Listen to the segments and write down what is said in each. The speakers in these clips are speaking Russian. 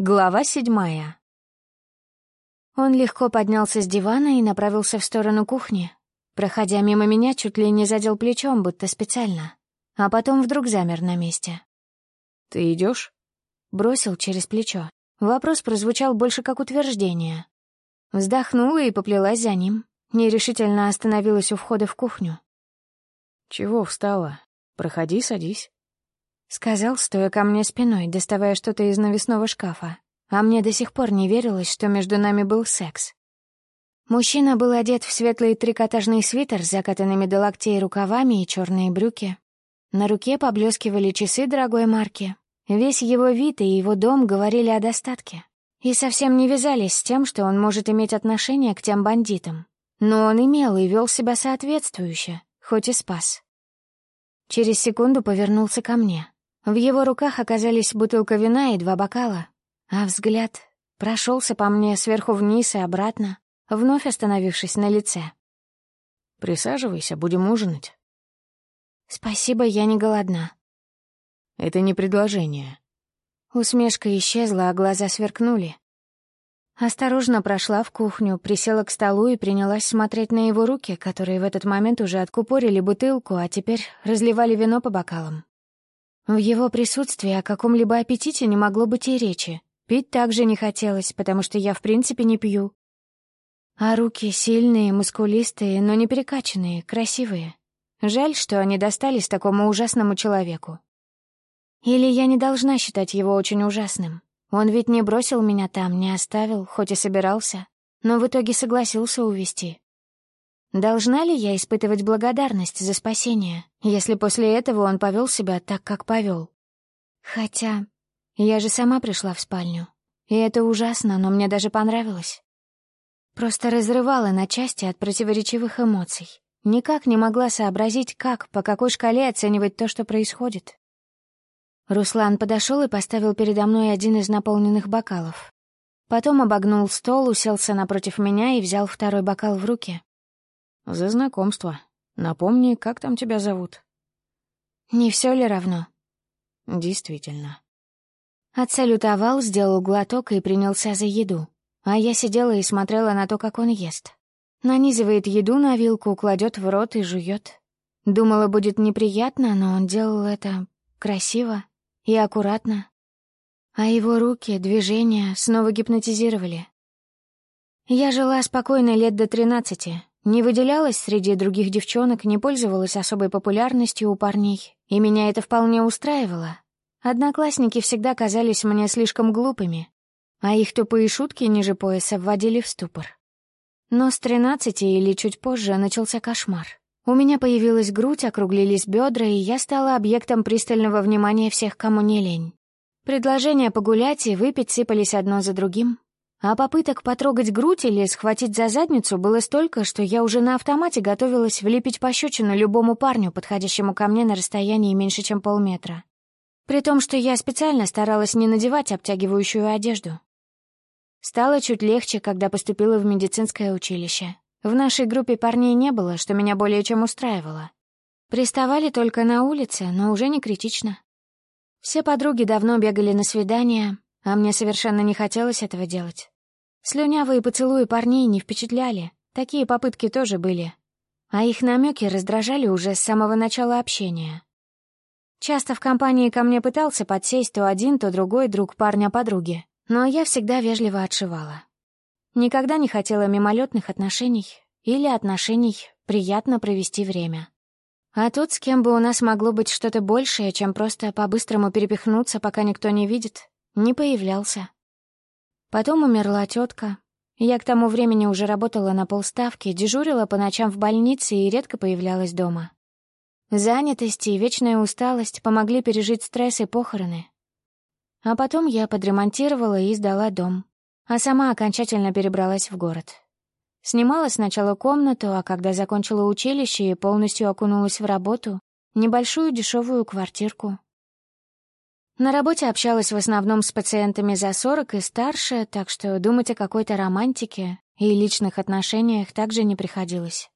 Глава седьмая. Он легко поднялся с дивана и направился в сторону кухни. Проходя мимо меня, чуть ли не задел плечом, будто специально. А потом вдруг замер на месте. «Ты идешь? Бросил через плечо. Вопрос прозвучал больше как утверждение. Вздохнула и поплелась за ним. Нерешительно остановилась у входа в кухню. «Чего встала? Проходи, садись». Сказал, стоя ко мне спиной, доставая что-то из навесного шкафа. А мне до сих пор не верилось, что между нами был секс. Мужчина был одет в светлый трикотажный свитер с закатанными до локтей рукавами и черные брюки. На руке поблескивали часы дорогой марки. Весь его вид и его дом говорили о достатке. И совсем не вязались с тем, что он может иметь отношение к тем бандитам. Но он имел и вел себя соответствующе, хоть и спас. Через секунду повернулся ко мне. В его руках оказались бутылка вина и два бокала, а взгляд прошелся по мне сверху вниз и обратно, вновь остановившись на лице. «Присаживайся, будем ужинать». «Спасибо, я не голодна». «Это не предложение». Усмешка исчезла, а глаза сверкнули. Осторожно прошла в кухню, присела к столу и принялась смотреть на его руки, которые в этот момент уже откупорили бутылку, а теперь разливали вино по бокалам. В его присутствии о каком-либо аппетите не могло быть и речи. Пить также не хотелось, потому что я в принципе не пью. А руки сильные, мускулистые, но не перекачанные, красивые. Жаль, что они достались такому ужасному человеку. Или я не должна считать его очень ужасным. Он ведь не бросил меня там, не оставил, хоть и собирался, но в итоге согласился увести. Должна ли я испытывать благодарность за спасение, если после этого он повел себя так, как повел? Хотя я же сама пришла в спальню, и это ужасно, но мне даже понравилось. Просто разрывала на части от противоречивых эмоций. Никак не могла сообразить, как, по какой шкале оценивать то, что происходит. Руслан подошел и поставил передо мной один из наполненных бокалов. Потом обогнул стол, уселся напротив меня и взял второй бокал в руки. «За знакомство. Напомни, как там тебя зовут?» «Не все ли равно?» «Действительно». Отсалютовал, сделал глоток и принялся за еду. А я сидела и смотрела на то, как он ест. Нанизывает еду на вилку, кладет в рот и жует. Думала, будет неприятно, но он делал это красиво и аккуратно. А его руки, движения снова гипнотизировали. Я жила спокойно лет до тринадцати, не выделялась среди других девчонок, не пользовалась особой популярностью у парней, и меня это вполне устраивало. Одноклассники всегда казались мне слишком глупыми, а их тупые шутки ниже пояса вводили в ступор. Но с тринадцати или чуть позже начался кошмар. У меня появилась грудь, округлились бедра, и я стала объектом пристального внимания всех, кому не лень. Предложения погулять и выпить сыпались одно за другим. А попыток потрогать грудь или схватить за задницу было столько, что я уже на автомате готовилась влепить пощечину любому парню, подходящему ко мне на расстоянии меньше, чем полметра. При том, что я специально старалась не надевать обтягивающую одежду. Стало чуть легче, когда поступила в медицинское училище. В нашей группе парней не было, что меня более чем устраивало. Приставали только на улице, но уже не критично. Все подруги давно бегали на свидания, а мне совершенно не хотелось этого делать. Слюнявые поцелуи парней не впечатляли, такие попытки тоже были. А их намеки раздражали уже с самого начала общения. Часто в компании ко мне пытался подсесть то один, то другой друг парня-подруги, но я всегда вежливо отшивала. Никогда не хотела мимолетных отношений или отношений приятно провести время. А тут с кем бы у нас могло быть что-то большее, чем просто по-быстрому перепихнуться, пока никто не видит, не появлялся. Потом умерла тетка. Я к тому времени уже работала на полставки, дежурила по ночам в больнице и редко появлялась дома. Занятость и вечная усталость помогли пережить стресс и похороны. А потом я подремонтировала и сдала дом, а сама окончательно перебралась в город. Снимала сначала комнату, а когда закончила училище и полностью окунулась в работу, небольшую дешевую квартирку. На работе общалась в основном с пациентами за 40 и старше, так что думать о какой-то романтике и личных отношениях также не приходилось.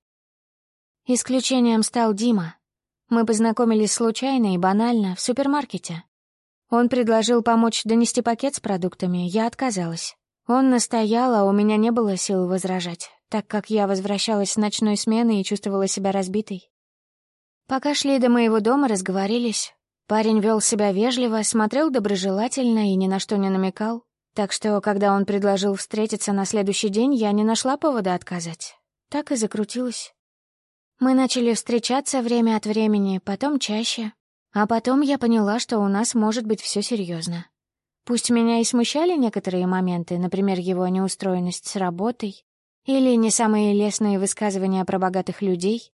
Исключением стал Дима. Мы познакомились случайно и банально в супермаркете. Он предложил помочь донести пакет с продуктами, я отказалась. Он настоял, а у меня не было сил возражать, так как я возвращалась с ночной смены и чувствовала себя разбитой. Пока шли до моего дома, разговорились. Парень вел себя вежливо, смотрел доброжелательно и ни на что не намекал. Так что, когда он предложил встретиться на следующий день, я не нашла повода отказать. Так и закрутилась. Мы начали встречаться время от времени, потом чаще. А потом я поняла, что у нас может быть все серьезно. Пусть меня и смущали некоторые моменты, например, его неустроенность с работой или не самые лестные высказывания про богатых людей,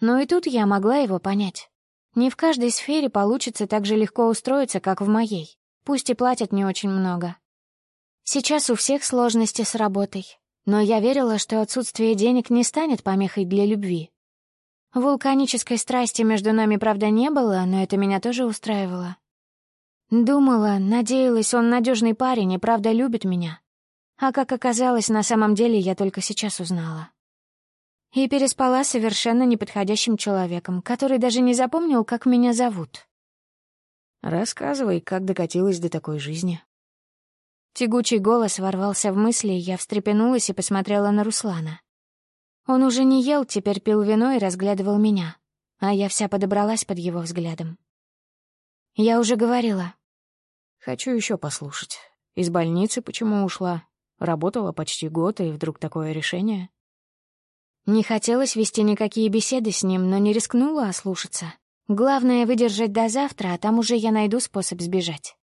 но и тут я могла его понять. Не в каждой сфере получится так же легко устроиться, как в моей, пусть и платят не очень много. Сейчас у всех сложности с работой, но я верила, что отсутствие денег не станет помехой для любви. Вулканической страсти между нами, правда, не было, но это меня тоже устраивало. Думала, надеялась, он надежный парень и правда любит меня. А как оказалось, на самом деле я только сейчас узнала. И переспала совершенно неподходящим человеком, который даже не запомнил, как меня зовут. «Рассказывай, как докатилась до такой жизни». Тягучий голос ворвался в мысли, я встрепенулась и посмотрела на Руслана. Он уже не ел, теперь пил вино и разглядывал меня, а я вся подобралась под его взглядом. Я уже говорила. Хочу еще послушать. Из больницы почему ушла? Работала почти год, и вдруг такое решение? Не хотелось вести никакие беседы с ним, но не рискнула ослушаться. Главное — выдержать до завтра, а там уже я найду способ сбежать.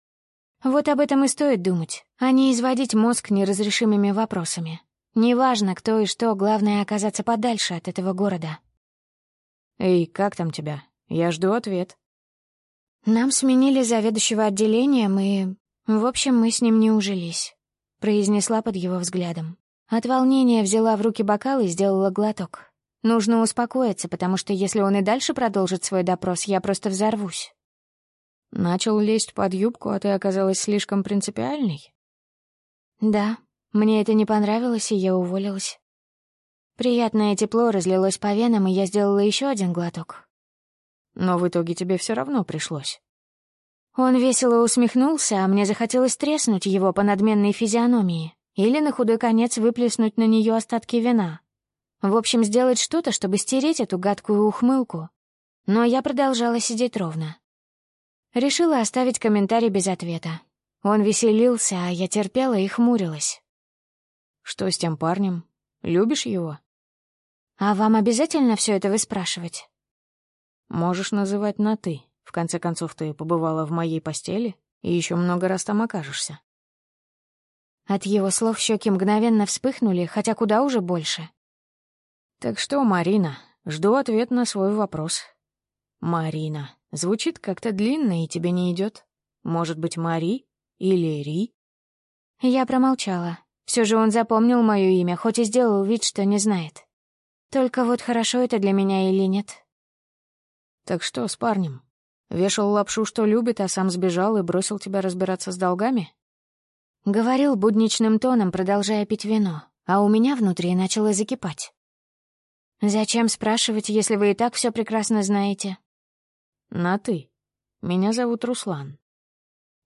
Вот об этом и стоит думать, а не изводить мозг неразрешимыми вопросами. Неважно, кто и что, главное — оказаться подальше от этого города. «Эй, как там тебя? Я жду ответ». «Нам сменили заведующего отделением, и... В общем, мы с ним не ужились», — произнесла под его взглядом. От волнения взяла в руки бокал и сделала глоток. Нужно успокоиться, потому что если он и дальше продолжит свой допрос, я просто взорвусь. Начал лезть под юбку, а ты оказалась слишком принципиальной? Да, мне это не понравилось, и я уволилась. Приятное тепло разлилось по венам, и я сделала еще один глоток. Но в итоге тебе все равно пришлось. Он весело усмехнулся, а мне захотелось треснуть его по надменной физиономии или на худой конец выплеснуть на нее остатки вина. В общем, сделать что-то, чтобы стереть эту гадкую ухмылку. Но я продолжала сидеть ровно. Решила оставить комментарий без ответа. Он веселился, а я терпела и хмурилась. Что с тем парнем? Любишь его? А вам обязательно все это выспрашивать? Можешь называть на «ты». В конце концов, ты побывала в моей постели и еще много раз там окажешься. От его слов щеки мгновенно вспыхнули, хотя куда уже больше. Так что, Марина, жду ответ на свой вопрос. Марина. Звучит как-то длинно и тебе не идет. Может быть, Мари или Ри? Я промолчала. Все же он запомнил мое имя, хоть и сделал вид, что не знает. Только вот хорошо это для меня или нет. Так что с парнем? Вешал лапшу, что любит, а сам сбежал и бросил тебя разбираться с долгами? Говорил будничным тоном, продолжая пить вино, а у меня внутри начало закипать. «Зачем спрашивать, если вы и так все прекрасно знаете?» «На «ты». Меня зовут Руслан».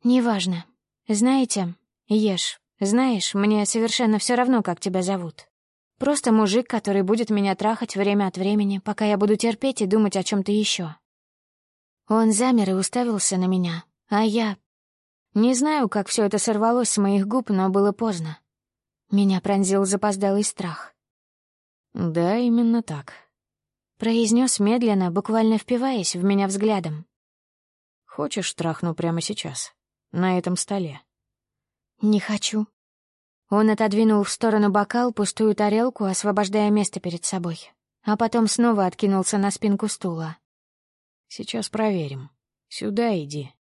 «Неважно. Знаете, ешь. Знаешь, мне совершенно все равно, как тебя зовут. Просто мужик, который будет меня трахать время от времени, пока я буду терпеть и думать о чем то еще. Он замер и уставился на меня, а я... Не знаю, как все это сорвалось с моих губ, но было поздно. Меня пронзил запоздалый страх. «Да, именно так», — произнес медленно, буквально впиваясь в меня взглядом. «Хочешь, трахну прямо сейчас, на этом столе?» «Не хочу». Он отодвинул в сторону бокал, пустую тарелку, освобождая место перед собой, а потом снова откинулся на спинку стула. «Сейчас проверим. Сюда иди».